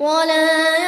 ولا